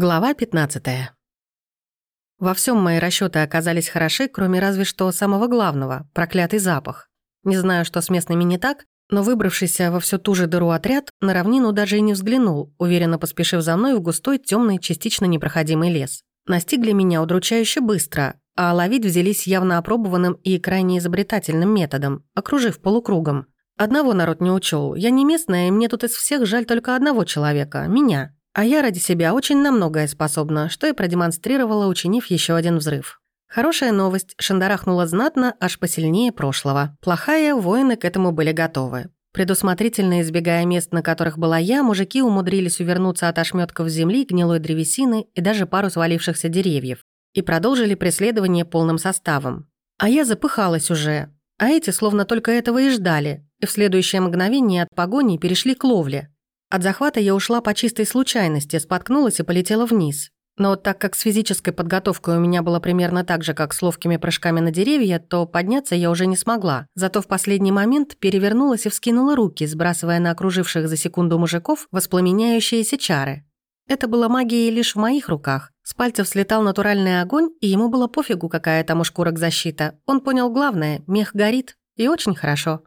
Глава 15. Во всем мои расчеты оказались хороши, кроме разве что самого главного – проклятый запах. Не знаю, что с местными не так, но выбравшийся во всю ту же дыру отряд на равнину даже и не взглянул, уверенно поспешив за мной в густой, темный, частично непроходимый лес. Настигли меня удручающе быстро, а ловить взялись явно опробованным и крайне изобретательным методом, окружив полукругом. Одного народ не учел. Я не местная, и мне тут из всех жаль только одного человека – меня. А я ради себя очень на многое способна, что и продемонстрировала, учинив еще один взрыв. Хорошая новость, шандарахнула знатно, аж посильнее прошлого. Плохая, воины к этому были готовы. Предусмотрительно избегая мест, на которых была я, мужики умудрились увернуться от ошметков земли, гнилой древесины и даже пару свалившихся деревьев. И продолжили преследование полным составом. А я запыхалась уже. А эти словно только этого и ждали. И в следующее мгновение от погони перешли к ловле. От захвата я ушла по чистой случайности, споткнулась и полетела вниз. Но так как с физической подготовкой у меня было примерно так же, как с ловкими прыжками на деревья, то подняться я уже не смогла. Зато в последний момент перевернулась и вскинула руки, сбрасывая на окруживших за секунду мужиков воспламеняющиеся чары. Это была магия лишь в моих руках. С пальцев слетал натуральный огонь, и ему было пофигу, какая там у шкурок защита. Он понял главное – мех горит, и очень хорошо.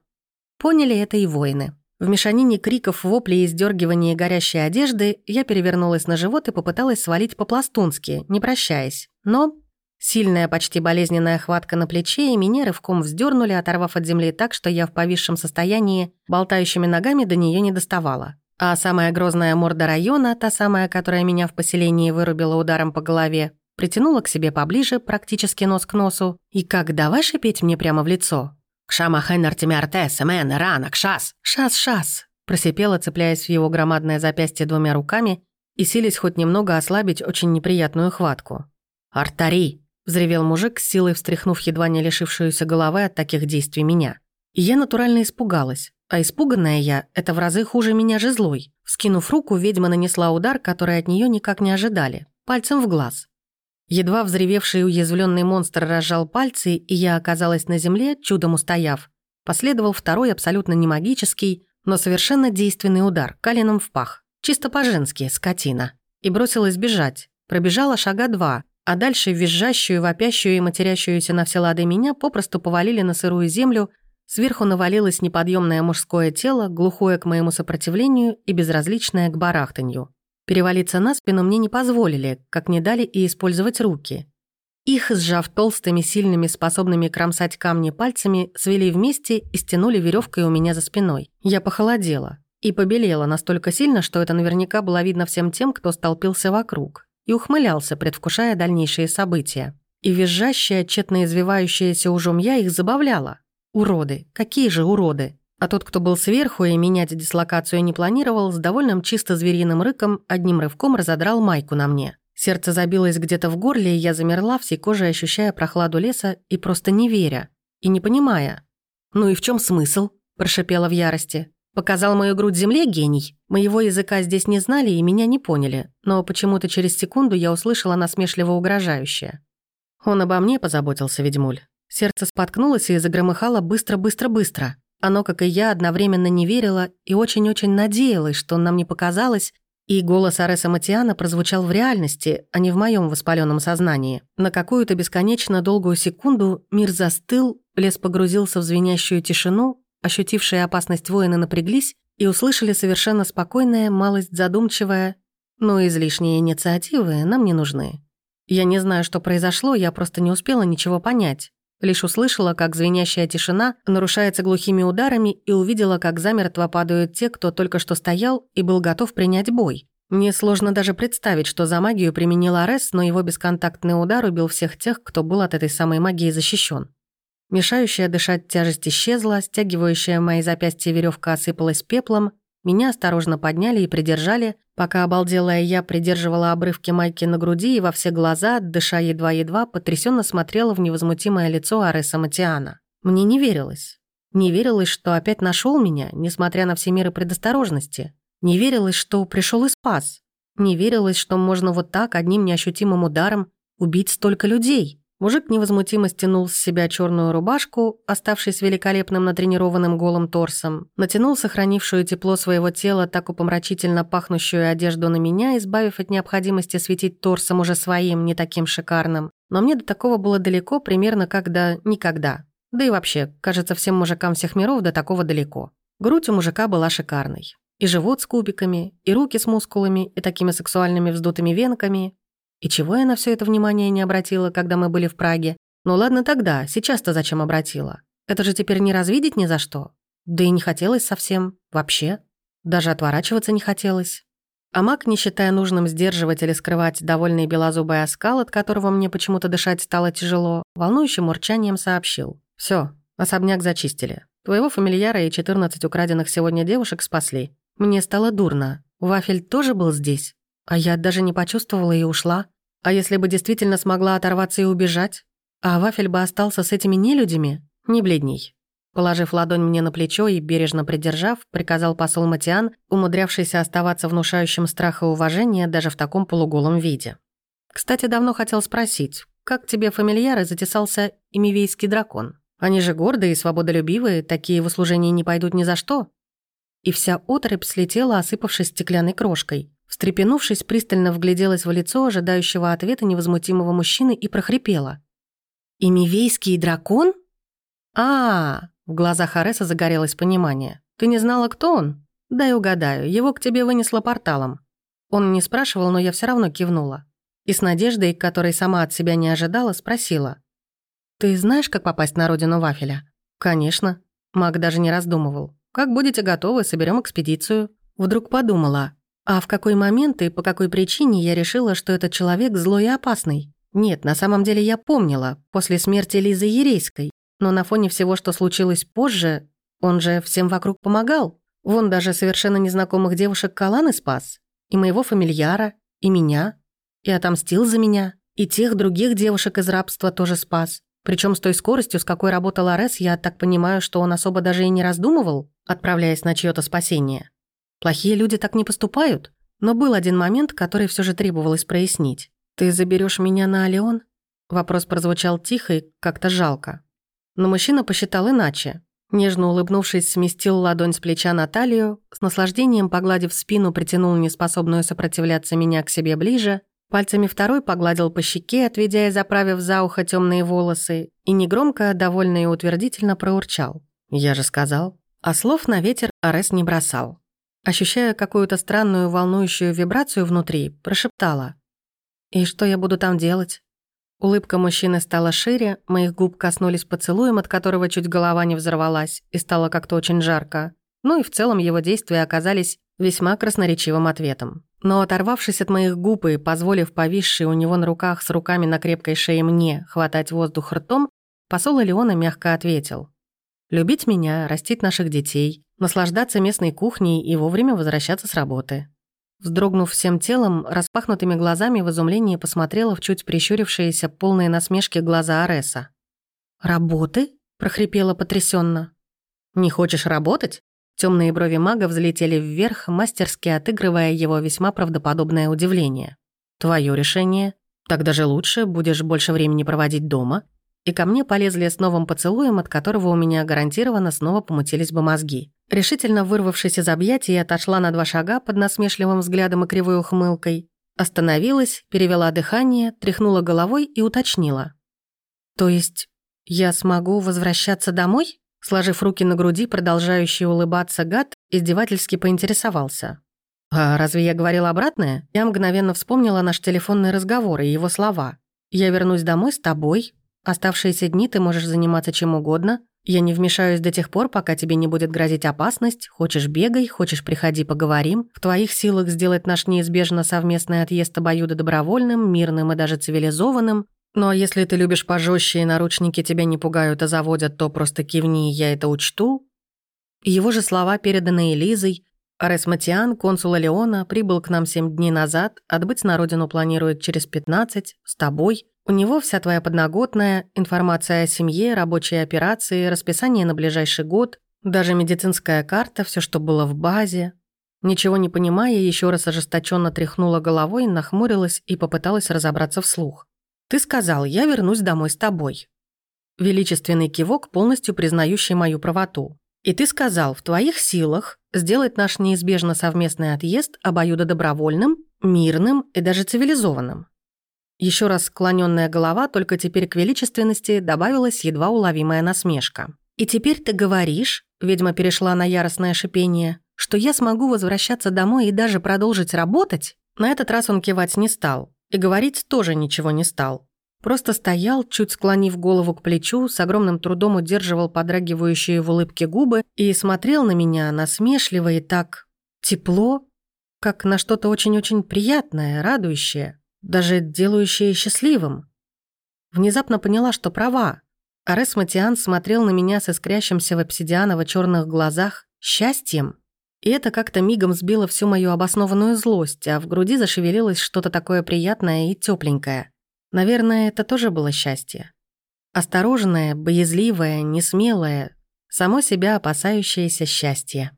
Поняли это и воины. В мешанине криков, воплей и сдергивания горящей одежды я перевернулась на живот и попыталась свалить по-пластунски, не прощаясь. Но сильная, почти болезненная хватка на плече и меня рывком вздернули, оторвав от земли так, что я в повисшем состоянии болтающими ногами до нее не доставала. А самая грозная морда района, та самая, которая меня в поселении вырубила ударом по голове, притянула к себе поближе, практически нос к носу, и как давай шипеть мне прямо в лицо. «Кшама хеннер тимяртес, мен, рана, кшас!» «Шас, шас!» Просипела, цепляясь в его громадное запястье двумя руками и сились хоть немного ослабить очень неприятную хватку. «Артари!» – взревел мужик, с силой встряхнув едва не лишившуюся головы от таких действий меня. И я натурально испугалась. А испуганная я – это в разы хуже меня же злой. Вскинув руку, ведьма нанесла удар, который от нее никак не ожидали. Пальцем в глаз. Едва взревевший уязвленный монстр разжал пальцы, и я оказалась на земле, чудом устояв. Последовал второй абсолютно не магический, но совершенно действенный удар, коленом в пах. Чисто по-женски, скотина. И бросилась бежать. Пробежала шага два, а дальше визжащую, вопящую и матерящуюся на все лады меня попросту повалили на сырую землю, сверху навалилось неподъемное мужское тело, глухое к моему сопротивлению и безразличное к барахтанью. Перевалиться на спину мне не позволили, как не дали и использовать руки. Их, сжав толстыми, сильными, способными кромсать камни пальцами, свели вместе и стянули веревкой у меня за спиной. Я похолодела. И побелела настолько сильно, что это наверняка было видно всем тем, кто столпился вокруг. И ухмылялся, предвкушая дальнейшие события. И визжащая, тщетно извивающаяся ужом я их забавляла. Уроды. Какие же уроды? А тот, кто был сверху и менять дислокацию не планировал, с довольным чисто звериным рыком одним рывком разодрал майку на мне. Сердце забилось где-то в горле, и я замерла, всей кожей ощущая прохладу леса и просто не веря. И не понимая. «Ну и в чем смысл?» – прошипела в ярости. «Показал мою грудь земле гений. Моего языка здесь не знали и меня не поняли, но почему-то через секунду я услышала насмешливо угрожающее. Он обо мне позаботился, ведьмуль. Сердце споткнулось и загромыхало быстро-быстро-быстро. Оно, как и я, одновременно не верило и очень-очень надеялось, что нам не показалось, и голос Ареса Матиана прозвучал в реальности, а не в моем воспаленном сознании. На какую-то бесконечно долгую секунду мир застыл, лес погрузился в звенящую тишину, ощутившие опасность воины напряглись и услышали совершенно спокойное, малость задумчивое «но излишние инициативы нам не нужны». Я не знаю, что произошло, я просто не успела ничего понять. Лишь услышала, как звенящая тишина нарушается глухими ударами и увидела, как замертво падают те, кто только что стоял и был готов принять бой. Мне сложно даже представить, что за магию применил Арес, но его бесконтактный удар убил всех тех, кто был от этой самой магии защищен. Мешающая дышать тяжесть исчезла, стягивающая мои запястья веревка осыпалась пеплом, меня осторожно подняли и придержали, пока обалделая я придерживала обрывки майки на груди и во все глаза, дыша едва-едва, потрясенно смотрела в невозмутимое лицо Ареса Матиана. Мне не верилось. Не верилось, что опять нашел меня, несмотря на все меры предосторожности. Не верилось, что пришел и спас. Не верилось, что можно вот так, одним неощутимым ударом, убить столько людей. Мужик невозмутимо стянул с себя черную рубашку, оставшись великолепным натренированным голым торсом, натянул сохранившую тепло своего тела так упомрачительно пахнущую одежду на меня, избавив от необходимости светить торсом уже своим, не таким шикарным. Но мне до такого было далеко, примерно как до никогда. Да и вообще, кажется, всем мужикам всех миров до такого далеко. Грудь у мужика была шикарной. И живот с кубиками, и руки с мускулами, и такими сексуальными вздутыми венками, и чего я на все это внимание не обратила, когда мы были в Праге? Ну ладно тогда, сейчас-то зачем обратила? Это же теперь не развидеть ни за что. Да и не хотелось совсем, вообще. Даже отворачиваться не хотелось. А маг, не считая нужным сдерживать или скрывать довольный белозубый оскал, от которого мне почему-то дышать стало тяжело, волнующим урчанием сообщил. все, особняк зачистили. Твоего фамильяра и 14 украденных сегодня девушек спасли. Мне стало дурно. Вафель тоже был здесь? А я даже не почувствовала и ушла. А если бы действительно смогла оторваться и убежать? А Вафель бы остался с этими нелюдями? Не бледней. Положив ладонь мне на плечо и бережно придержав, приказал посол Матиан, умудрявшийся оставаться внушающим страх и уважение даже в таком полуголом виде. «Кстати, давно хотел спросить, как тебе фамильяры затесался имивейский дракон? Они же гордые и свободолюбивые, такие в услужение не пойдут ни за что». И вся отрыбь слетела, осыпавшись стеклянной крошкой. Встрепенувшись, пристально вгляделась в лицо ожидающего ответа невозмутимого мужчины и прохрипела. «Имивейский дракон?» а, -а, -а В глазах Ареса загорелось понимание. «Ты не знала, кто он?» «Дай угадаю, его к тебе вынесло порталом». Он не спрашивал, но я все равно кивнула. И с надеждой, которой сама от себя не ожидала, спросила. «Ты знаешь, как попасть на родину Вафеля?» «Конечно». Маг даже не раздумывал. «Как будете готовы, соберем экспедицию». Вдруг подумала, а в какой момент и по какой причине я решила, что этот человек злой и опасный? Нет, на самом деле я помнила, после смерти Лизы Ерейской. Но на фоне всего, что случилось позже, он же всем вокруг помогал. Вон даже совершенно незнакомых девушек Каланы спас. И моего фамильяра, и меня. И отомстил за меня. И тех других девушек из рабства тоже спас. Причем с той скоростью, с какой работал Арес, я так понимаю, что он особо даже и не раздумывал, отправляясь на чьё-то спасение. Плохие люди так не поступают. Но был один момент, который все же требовалось прояснить. «Ты заберешь меня на Алион?» Вопрос прозвучал тихо и как-то жалко. Но мужчина посчитал иначе. Нежно улыбнувшись, сместил ладонь с плеча на талию, с наслаждением погладив спину, притянул неспособную сопротивляться меня к себе ближе, пальцами второй погладил по щеке, отведя и заправив за ухо темные волосы, и негромко, довольно и утвердительно проурчал. «Я же сказал». А слов на ветер Арес не бросал. Ощущая какую-то странную волнующую вибрацию внутри, прошептала. «И что я буду там делать?» Улыбка мужчины стала шире, моих губ коснулись поцелуем, от которого чуть голова не взорвалась, и стало как-то очень жарко. Ну и в целом его действия оказались весьма красноречивым ответом. Но оторвавшись от моих губ и позволив повисшей у него на руках с руками на крепкой шее мне хватать воздух ртом, посол Леона мягко ответил. «Любить меня, растить наших детей, наслаждаться местной кухней и вовремя возвращаться с работы. Вздрогнув всем телом, распахнутыми глазами в изумлении посмотрела в чуть прищурившиеся полные насмешки глаза Ареса. «Работы?» – прохрипела потрясенно. «Не хочешь работать?» Темные брови мага взлетели вверх, мастерски отыгрывая его весьма правдоподобное удивление. «Твое решение. Так даже лучше, будешь больше времени проводить дома». И ко мне полезли с новым поцелуем, от которого у меня гарантированно снова помутились бы мозги. Решительно вырвавшись из объятий, я отошла на два шага под насмешливым взглядом и кривой ухмылкой. Остановилась, перевела дыхание, тряхнула головой и уточнила. «То есть я смогу возвращаться домой?» Сложив руки на груди, продолжающий улыбаться гад, издевательски поинтересовался. «А разве я говорила обратное?» Я мгновенно вспомнила наш телефонный разговор и его слова. «Я вернусь домой с тобой. Оставшиеся дни ты можешь заниматься чем угодно, я не вмешаюсь до тех пор, пока тебе не будет грозить опасность. Хочешь – бегай, хочешь – приходи, поговорим. В твоих силах сделать наш неизбежно совместный отъезд обоюдо добровольным, мирным и даже цивилизованным. А если ты любишь пожестче и наручники тебя не пугают, а заводят, то просто кивни, я это учту». Его же слова, переданные Лизой, Арес Матиан, консул Леона, прибыл к нам семь дней назад, отбыть на родину планирует через пятнадцать, с тобой – у него вся твоя подноготная, информация о семье, рабочие операции, расписание на ближайший год, даже медицинская карта, все, что было в базе. Ничего не понимая, еще раз ожесточенно тряхнула головой, нахмурилась и попыталась разобраться вслух. Ты сказал, я вернусь домой с тобой. Величественный кивок, полностью признающий мою правоту. И ты сказал, в твоих силах сделать наш неизбежно совместный отъезд обоюдодобровольным, мирным и даже цивилизованным. Еще раз склоненная голова, только теперь к величественности добавилась едва уловимая насмешка. «И теперь ты говоришь», — ведьма перешла на яростное шипение, «что я смогу возвращаться домой и даже продолжить работать?» На этот раз он кивать не стал. И говорить тоже ничего не стал. Просто стоял, чуть склонив голову к плечу, с огромным трудом удерживал подрагивающие в улыбке губы и смотрел на меня насмешливо и так тепло, как на что-то очень-очень приятное, радующее, даже делающее счастливым. Внезапно поняла, что права. Арес Матиан смотрел на меня с искрящимся в обсидианово черных глазах счастьем, и это как-то мигом сбило всю мою обоснованную злость, а в груди зашевелилось что-то такое приятное и тепленькое. Наверное, это тоже было счастье. Осторожное, боязливое, несмелое, само себя опасающееся счастье.